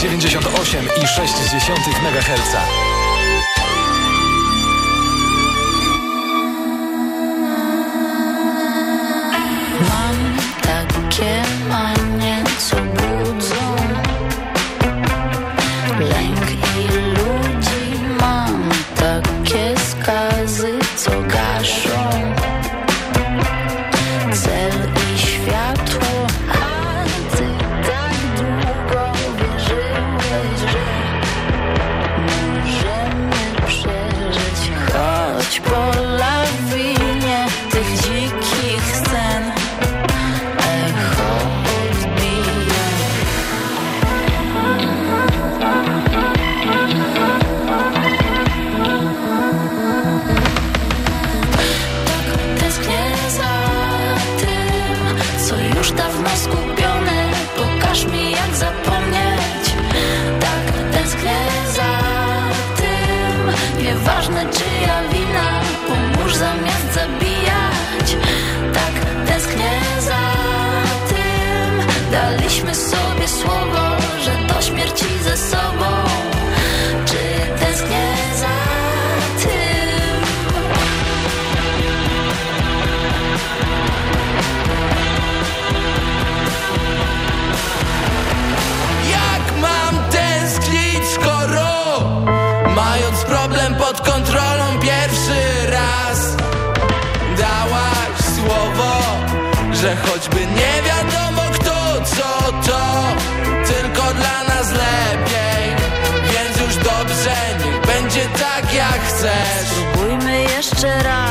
98,6 MHz. chcesz Spróbujmy jeszcze raz.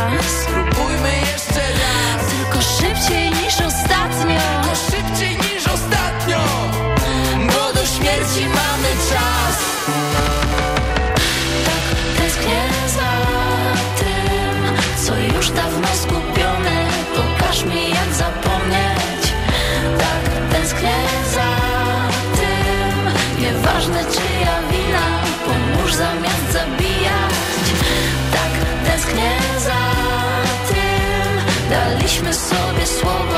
the soul,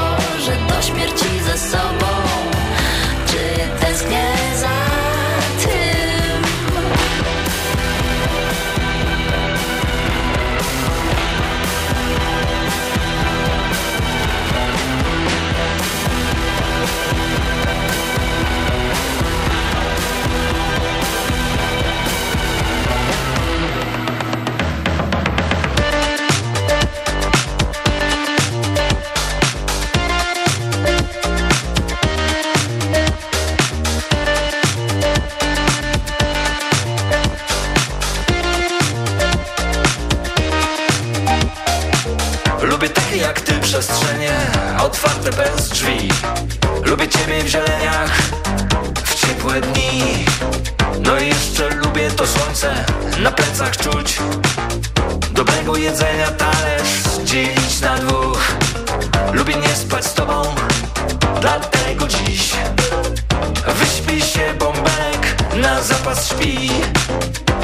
się bąbelek na zapas śpi.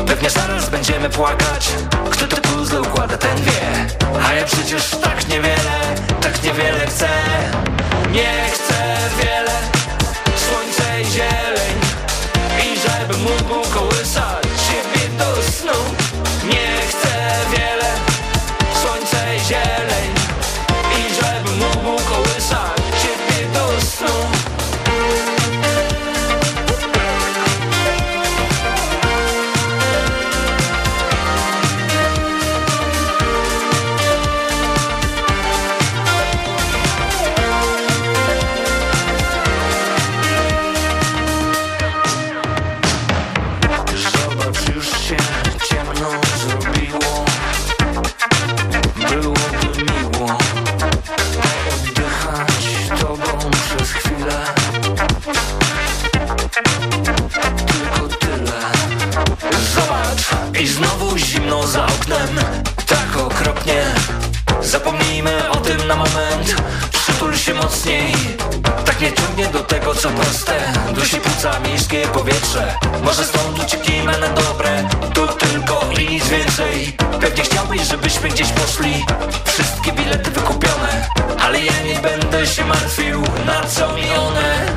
Pewnie zaraz będziemy płakać. Kto te puzzle układa, ten wie. A ja przecież tak niewiele, tak niewiele chcę. Nie chcę wiele. Słońce i zieleń. I żeby mógł kołysać co proste. Dusi płuca miejskie powietrze. Może stąd ucieknijmy na dobre. Tu tylko i nic więcej. Pewnie chciałbyś, żebyśmy gdzieś poszli. Wszystkie bilety wykupione Ale ja nie będę się martwił Na co mi one?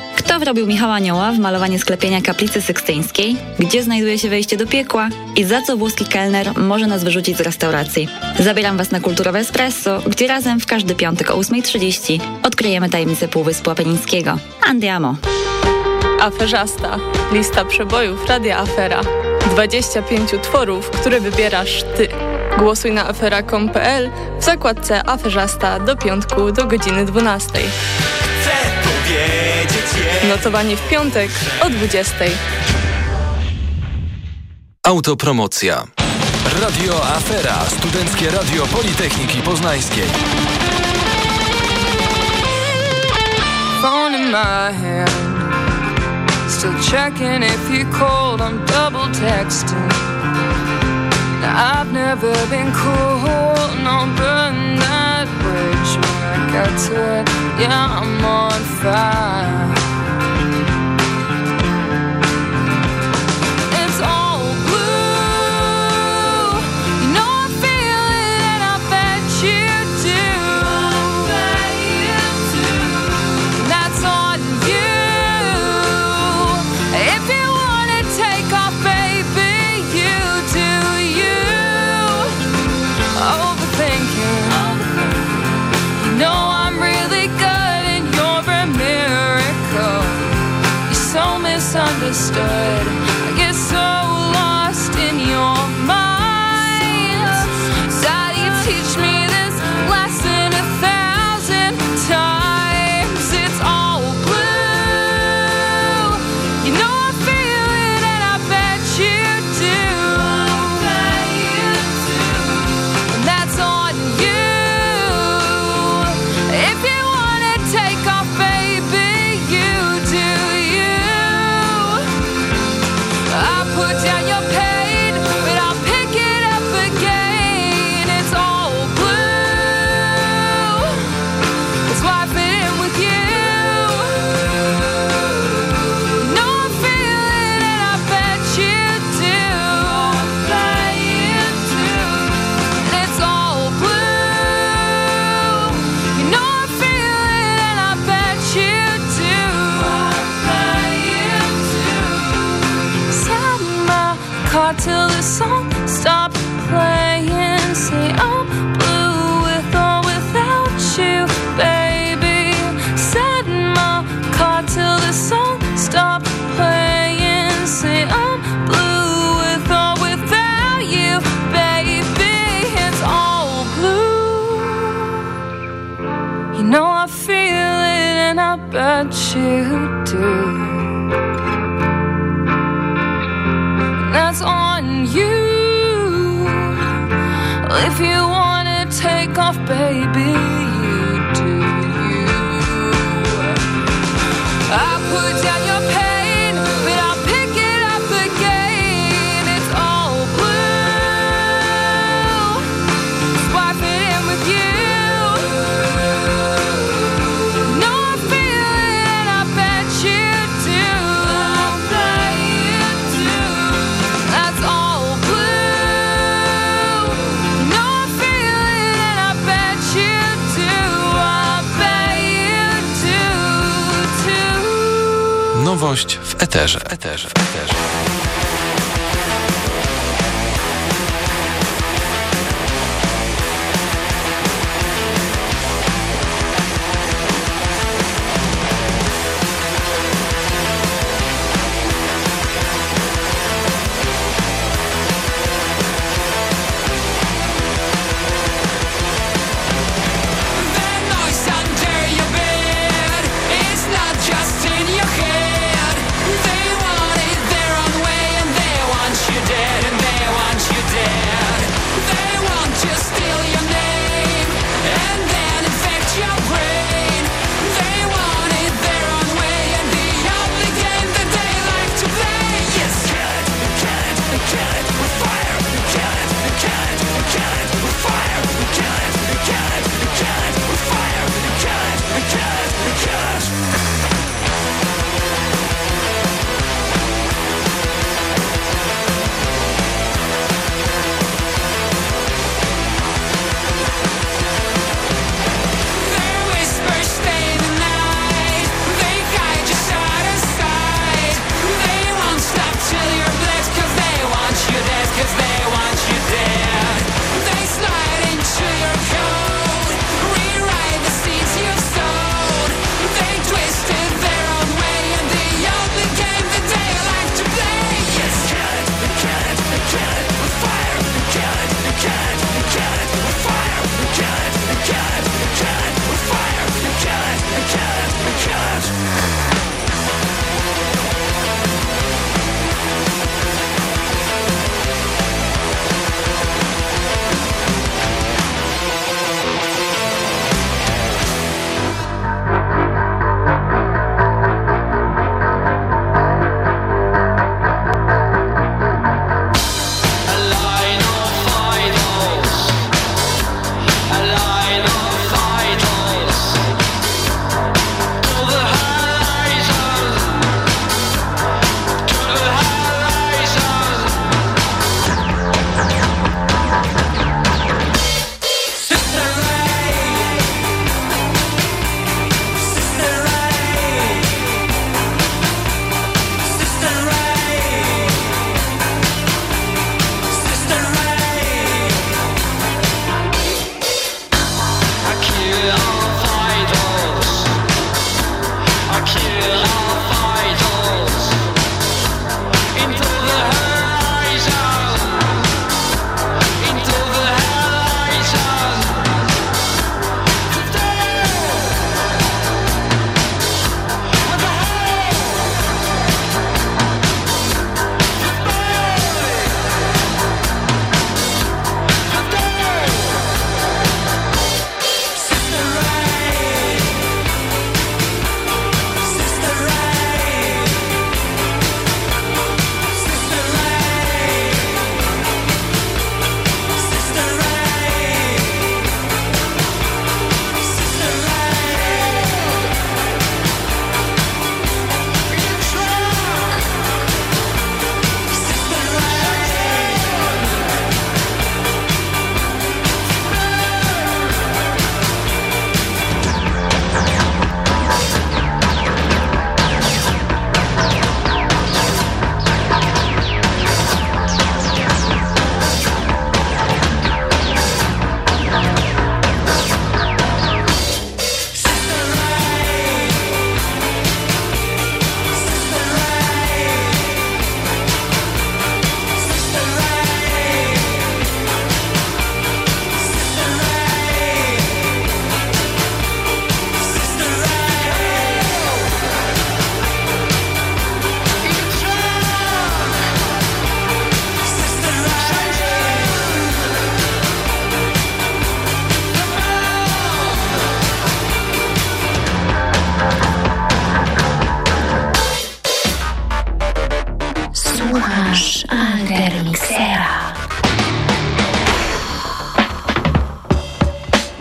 Kto wrobił Michała Anioła w malowanie sklepienia kaplicy sykstyńskiej? Gdzie znajduje się wejście do piekła? I za co włoski kelner może nas wyrzucić z restauracji? Zabieram Was na Kulturowe Espresso, gdzie razem w każdy piątek o 8.30 odkryjemy tajemnicę Półwyspu Apenińskiego. Andiamo! Aferzasta. Lista przebojów Radia Afera. 25 utworów, które wybierasz Ty. Głosuj na afera.com.pl w zakładce Aferzasta do piątku do godziny 12. Notowanie w piątek o 20. Autopromocja. Radio Afera. Studenckie Radio Politechniki Poznańskiej. Phone in my hand. Still checking if you called. I'm double texting. Now, I've never been cool. No, burn that bridge when I got to it. Yeah, I'm on fire. You do. That's on you. If you wanna take off, baby, Gość w eterze, eterze, eterze.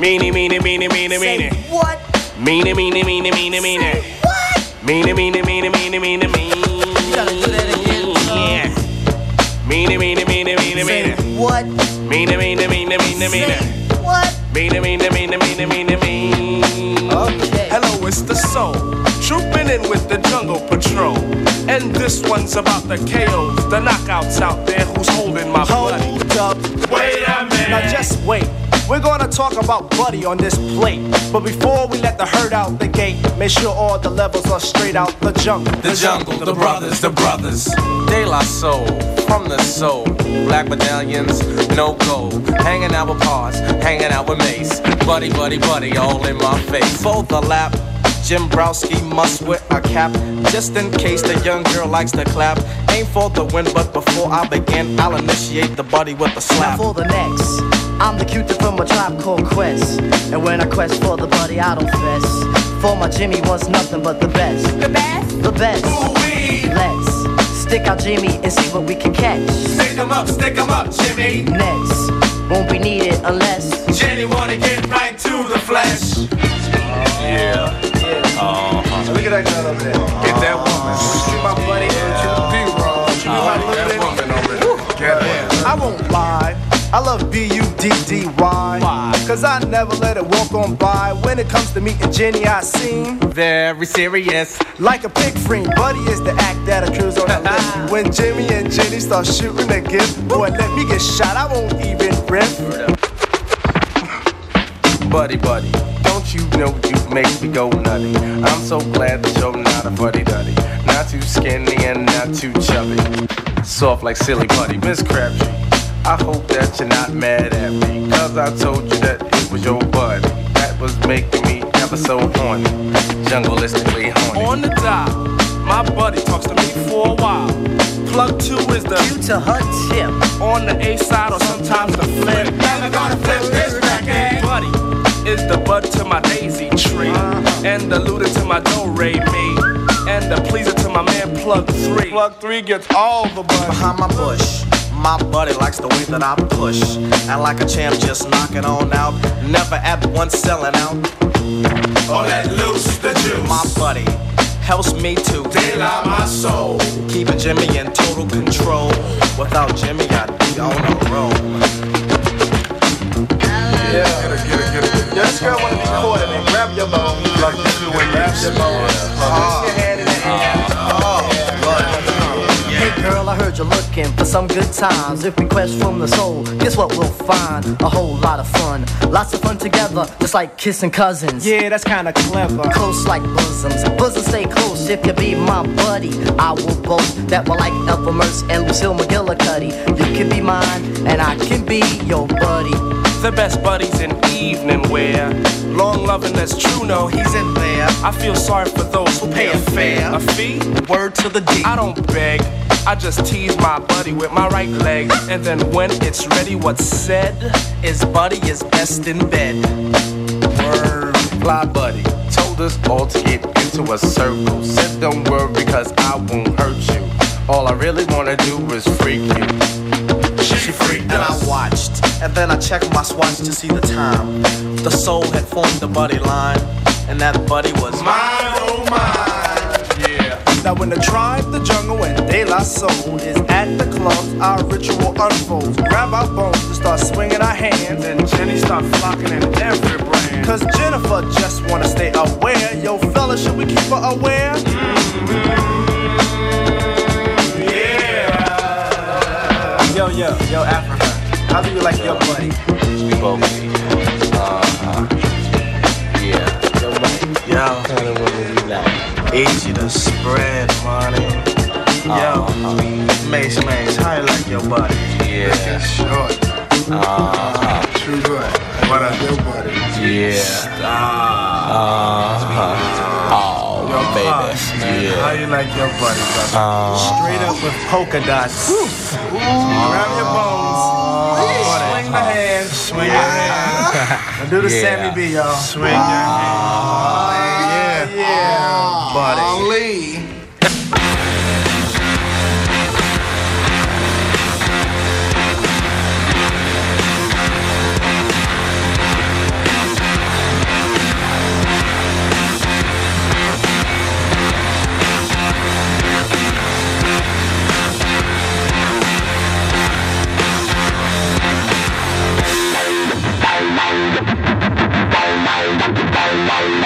Meanie, meanie, meanie, meanie, meanie. What? Meanie, meanie, meanie, meanie, meanie. What? Meanie, meanie, meanie, meanie, meanie, meanie. You gotta do that again. Yeah. Meanie, meanie, meanie, meanie, Say what? Meanie, meanie, meanie, meanie, Say meanie. what? Meanie, meanie, meanie, meanie, meanie, meanie. Okay. Hello, it's the soul. Trooping in with the jungle patrol. And this one's about the KOs, the knockouts out there who's holding my buddy. Hold up. Wait a minute. Now just wait. We're gonna talk about Buddy on this plate. But before we let the herd out the gate, make sure all the levels are straight out the jungle. The jungle, the brothers, the brothers. De La Soul, from the soul. Black medallions, no gold. Hanging out with Pars, hanging out with Mace. Buddy, buddy, buddy, all in my face. For the lap, Jim Browski must wear a cap. Just in case the young girl likes to clap. Aim for the win, but before I begin, I'll initiate the buddy with a Now slap. for the next, I'm the cutie from a tribe called Quest. And when I quest for the buddy, I don't fess. For my Jimmy was nothing but the best. The best? The best. Let's stick out Jimmy and see what we can catch. Stick 'em up, stick 'em up, Jimmy. Next, won't be needed unless. Jenny wanna get right to the flesh. Yeah. Uh-huh. Look at that girl over there. Get that woman. See my buddy? Uh-huh. That woman over there. Get that. I won't lie. I love B-U-D-D-Y. Cause I never let it walk on by. When it comes to meeting Jenny, I seem Very serious. like a pig friend. Buddy is the act that accrues on the list. When Jimmy and Jenny start shooting a gift, boy, let me get shot. I won't even riff. Buddy, buddy, don't you know you make me go nutty? I'm so glad that you're not a buddy duddy. Not too skinny and not too chubby. Soft like silly putty. Miss Crabtree, I hope that you're not mad at me. Cause I told you that it was your buddy. That was making me ever so horny. Jungleistically horny. On the dial, my buddy talks to me for a while. Plug two is the Due to her tip, on the A side or sometimes the flip. Never gonna flip this record. Buddy is the bud to my daisy tree, uh-huh. and the looter to my do re mi, and the pleaser to my man plug three. Plug three gets all the buzz. behind my bush. My buddy likes the way that I push. And like a champ, just knock it on out. Never at once selling out. Or let loose the juice. My buddy helps me to De La my soul. keeping Jimmy in total control. Without Jimmy, I'd be on a roll. Yeah, this girl wanna be coordinated. Grab your bone. Like you do when grab your bone. Uh-huh. Place I heard you're looking for some good times. If we quest from the soul, guess what we'll find? A whole lot of fun. Lots of fun together, just like kissing cousins. Yeah, that's kinda clever. Close like bosoms. Bosoms stay close if you be my buddy. I will both that we're like Ethel Mertz and Lucille McGillicuddy. You can be mine, and I can be your buddy. The best buddies in evening wear. Long loving that's true, no, he's in there. I feel sorry for those who pay a fare. A fee? Word to the D. I don't beg. I just tease my buddy with my right leg. And then when it's ready, what's said? Is buddy is best in bed. Word. Fly buddy told us all to get into a circle. Said don't worry cause I won't hurt you. All I really wanna do is freak you. She freaked And I watched, and then I checked my swatch to see the time. The soul had formed the buddy line, and that buddy was Mine, oh mine. Yeah. Now when the tribe, the jungle, and De La Soul is at the club, our ritual unfolds. Grab our bones and start swinging our hands. And Jenny start flocking in every brand. Cause Jennifer just wanna stay aware. Yo, fella, should we keep her aware? Mm-hmm. Yeah. Yo, yo, yo, Africa. How do you like your buddy? We both. Uh-huh. Yeah. Yo, buddy. Yo. Kind of woman you like. Easy to spread money. Yo, Mace, Mace, how you like your buddy? Yeah. Short. Uh-huh. True good. What up, your buddy? Yeah. Uh-huh. Oh, baby. How Yeah. you like your buddy, brother? Uh, Straight up with polka dots. Grab your bones. Swing the hand. Swing your hand. And do the Yeah. Sammy B, y'all. Swing your hand. Yeah. Yeah. Buddy. Bye.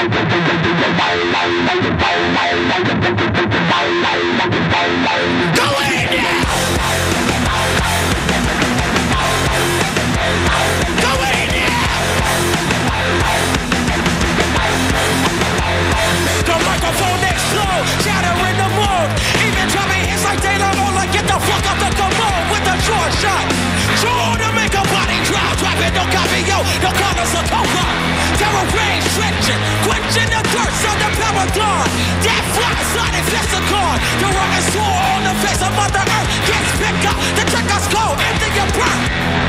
What's on the paragon? That flies on flips a card. The wrong is on the face of Mother Earth. Gets picked up, the trigger's cold, empty your burn.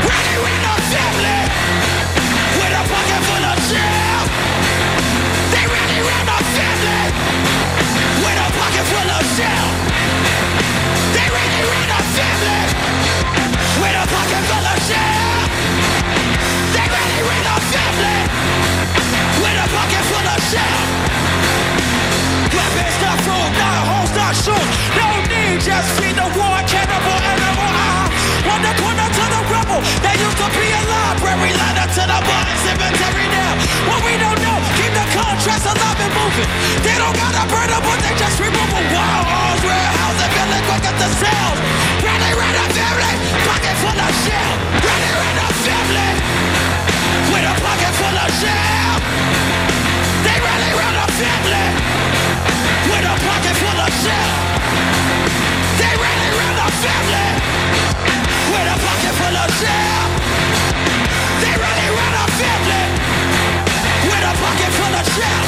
Ready with no family. With a pocket full of shit. They ready with no family. With a pocket full of shit. They ready with no family. With a pocket full of. They no family. With a pocket full of shit. Weapons not fruit, not holes, not shoes. No need, just see the war, cannibal animal. Ah, on the corner to the rebel. They used to be a library, ladder to the bottom cemetery now. What we don't know, keep the contrast alive and moving. They don't gotta burn them, but they just remove them. Wild arms, warehouse, and building quick at the cells. Ready, ready, family, pocket full of shell. Ready, ready, family, with a pocket full of shell. They really run a family with a pocket full of shell. They really run a family with a pocket full of shell. They really run a family with a pocket full of shell.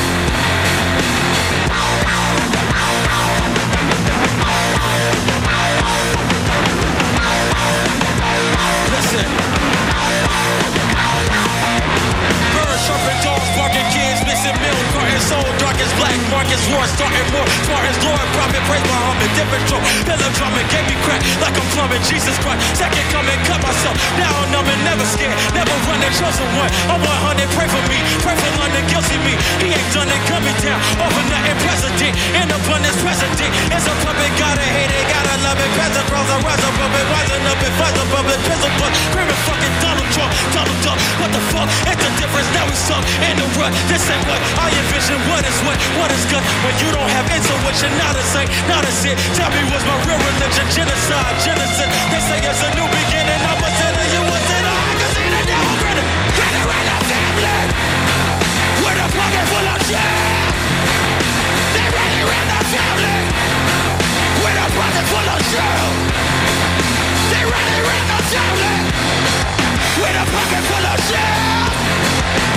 Listen. Chirping, dogs barking, missing milk, carton soul, dark as black, Marcus war, starting more, Spartans, Lord, prophet, praise Muhammad, different drum, pillow drumming, gave me crack like I'm plumbing, Jesus Christ, second coming, cut myself, now I'm numb and never scared, never running, chosen one, I'm 100, pray for me, pray for London, guilty me, he ain't done it, me down, over nothing, president, in abundance, president, it's a puppet, gotta hate it, gotta love it, peasant, cross, I rise up, up, rising up, and the public, pistol, but, screaming fucking Donald Trump, Donald Duck, what the fuck, it's the difference, now we suck in the rut, this ain't what I envision, what is what, what is good, when you don't have intuition, not a saint, not a sin, tell me what's my real religion, genocide, genocide, they say it's a new beginning, I'm a sinner, you a sinner, I can see the devil grinning, grinning right up family, with a pocket full of shit, they ready ran the family, with a pocket full of shit, they ready ran the family, with a pocket full of shit,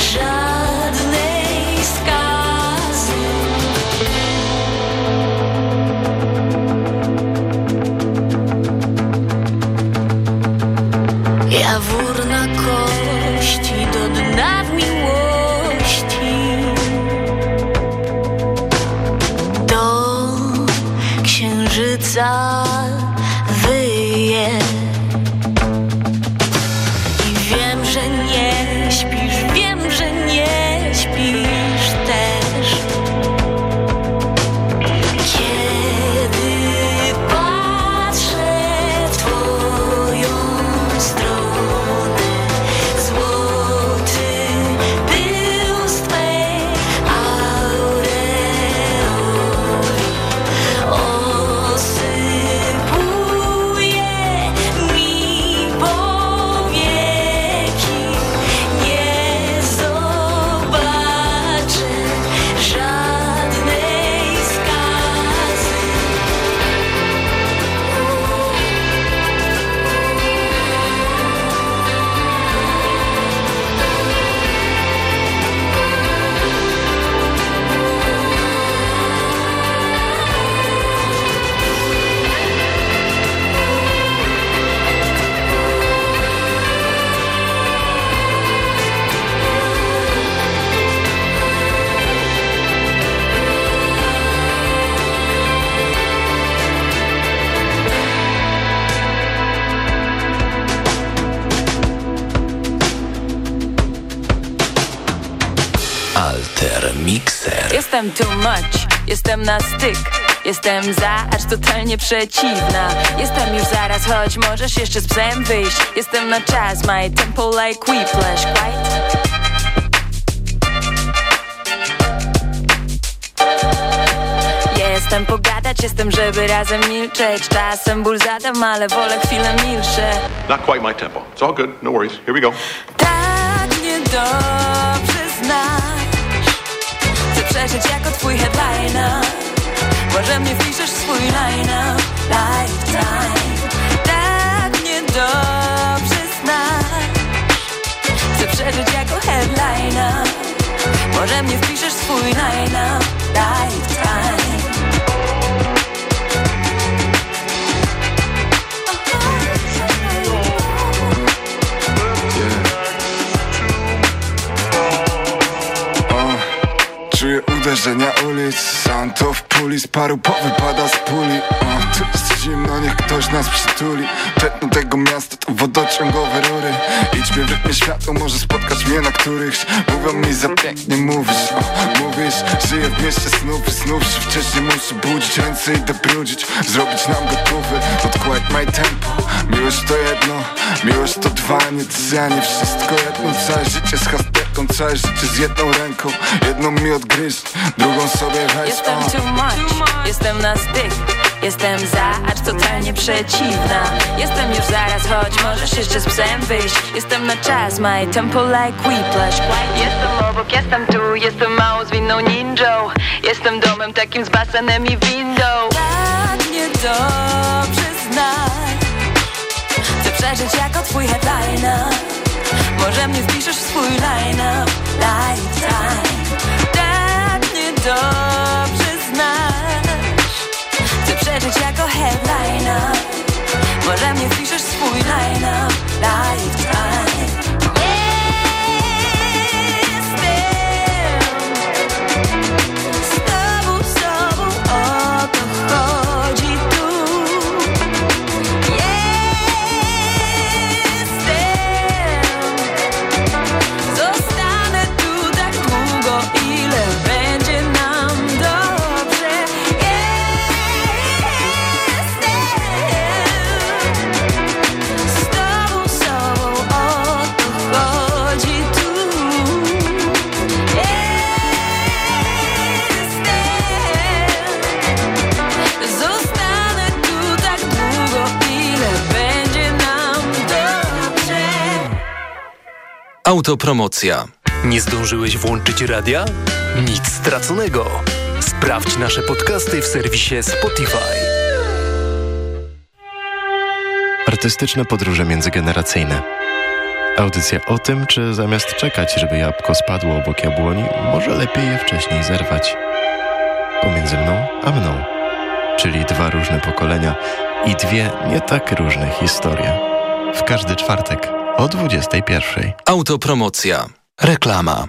shine. Jestem na styk Jestem za, acz totalnie przeciwna Jestem już zaraz, choć możesz jeszcze z psem wyjść Jestem na czas, my tempo like whiplash Quiet Jestem pogadać, jestem, żeby razem milczeć Czasem ból zadam, ale wolę chwilę milsze Not quite my tempo. It's all good. No worries. Here we go. Tak niedobrze znasz Chcę przeżyć jako twój headliner. Może mnie wpiszesz w swój line-up Lifetime. Tak niedobrze znasz. Chcę przeżyć jako headliner. Może mnie wpiszesz w swój line-up Lifetime uderzenia ulic. Sam to w puli, z paru powypada z puli. O, Tu jest zimno, niech ktoś nas przytuli. Tętno tego miasta to wodociągowe rury. Idźmy w światło, może spotkać mnie na którychś Mówią mi za pięknie mówisz. O, Mówisz, żyję w mieście snów i snów się Wcześniej muszę budzić. Ręce i debrudzić Zrobić nam gotowy, quite my tempo. Miłość to jedno, miłość to dwa Nic ja nie wszystko jedno Całe życie z hasterką, całe życie z jedną ręką. Jedną mi odgryźć, drugą sobie weź. Jestem too much, jestem na styk. Jestem za, acz totalnie przeciwna. Jestem już zaraz, choć możesz jeszcze z psem wyjść. Jestem na czas, my tempo like whiplash Jestem obok, jestem tu, jestem mało zwinną ninją. Jestem domem takim z basenem i windą. Tak niedobrze znasz Chcę przeżyć jako twój headliner Może mnie wpiszesz w swój line-up Autopromocja. Nie zdążyłeś włączyć radia? Nic straconego. Sprawdź nasze podcasty w serwisie Spotify. Artystyczne podróże międzygeneracyjne. Audycja o tym, czy zamiast czekać, żeby jabłko spadło obok jabłoni, może lepiej je wcześniej zerwać. Pomiędzy mną a mną. Czyli dwa różne pokolenia i dwie nie tak różne historie. W każdy czwartek o 21. Autopromocja. Reklama.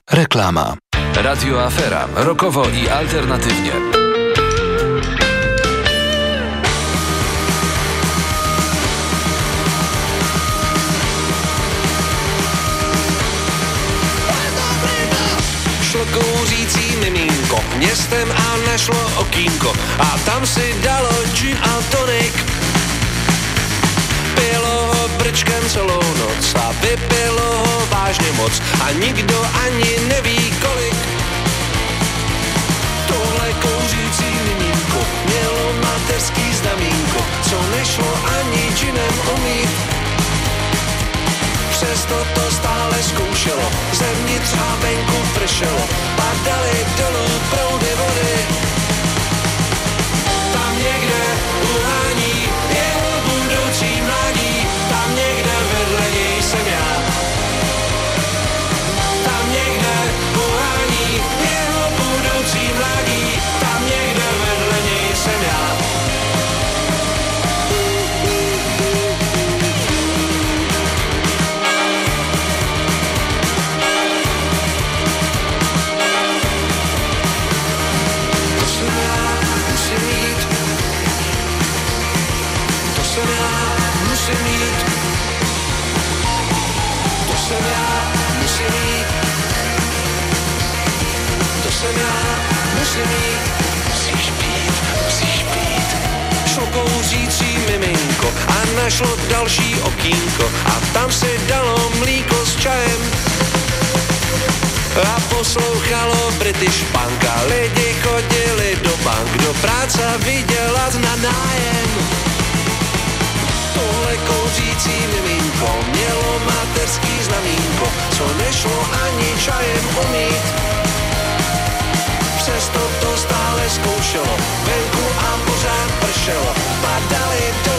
Reklama. Radio Afera. Rokowo i alternatywnie. Šlo kouřící miminko městem a nešlo okýnko a tam si dalo gin a tonic. Pilo ho brčkem celou noc a vypilo ho vážně moc a nikdo ani neví kolik. Tohle kouřící miminko mělo mateřský znamínko, co nešlo ani džinem umít. Přesto to stále zkoušelo, zevnitř a venku pršelo, padaly dolů proudy já, musím jít. Musíš pít, musíš pít. Šlo kouřící miminko a našlo další okýnko a tam se dalo mlíko s čajem. A poslouchalo British punk a lidi chodili do bank, do práce vydělat na nájem. Tohle kouřící miminko mělo materský znamínko, co nešlo ani čajem umít. Přesto to stále zkoušelo, venku a pořád pršelo, padaly dolů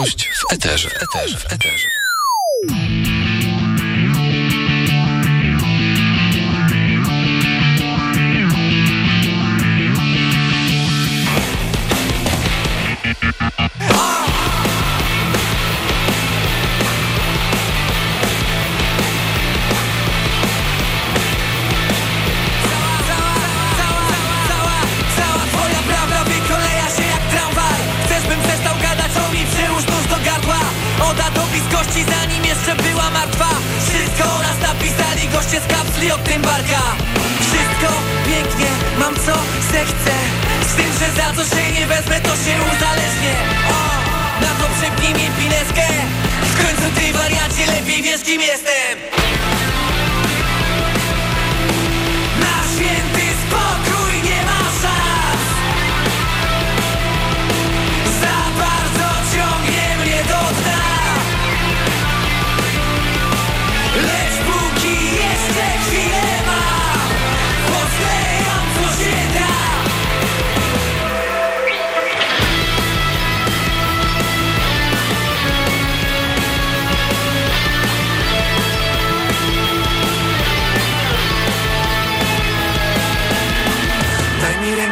Nowość w eterze. W eterze. W eterze. Kapsli od tym barka Wszystko pięknie, mam co zechcę. Z tym, że za co się nie wezmę to się uzależnię. O, na to przepnij mi pineskę W końcu ty wariacie lepiej wiesz kim jestem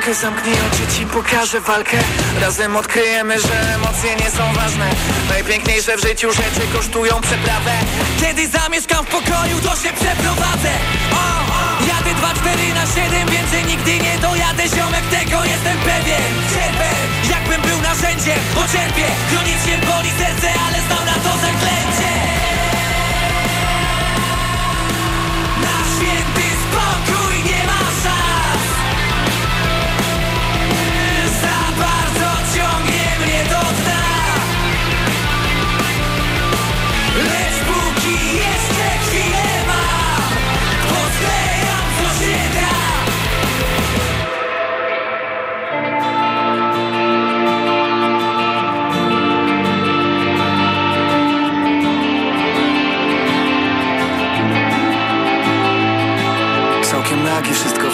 Rękę, zamknij oczy, ci pokażę walkę. Razem odkryjemy, że emocje nie są ważne. Najpiękniejsze w życiu rzeczy kosztują przeprawę. Kiedy zamieszkam w pokoju, to się przeprowadzę. O, Jadę 2-4 na 7, więcej nigdy nie dojadę. Ziomek, tego jestem pewien. Cierpę, jakbym był narzędziem, bo cierpię. Chronicznie boli serce, ale znam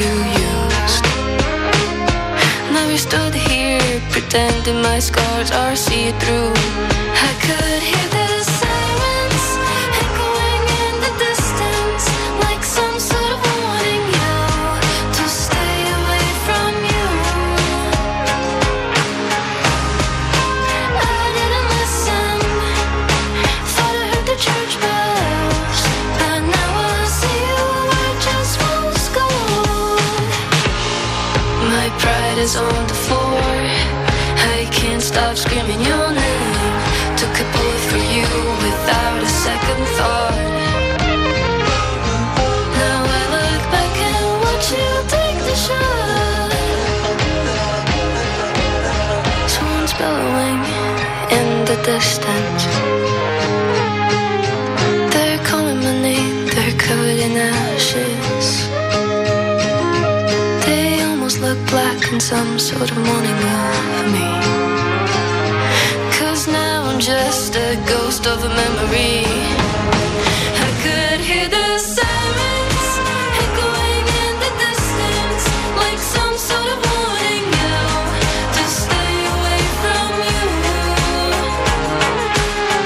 you. Used Now we stood here pretending my scars are see-through. I could hear is on the floor. I can't stop screaming your name. Took a bullet for you without a second thought. Now I look back and watch you take the shot. Someone's bellowing in the distance. Some sort of warning of me. Cause now I'm just a ghost of a memory. I could hear the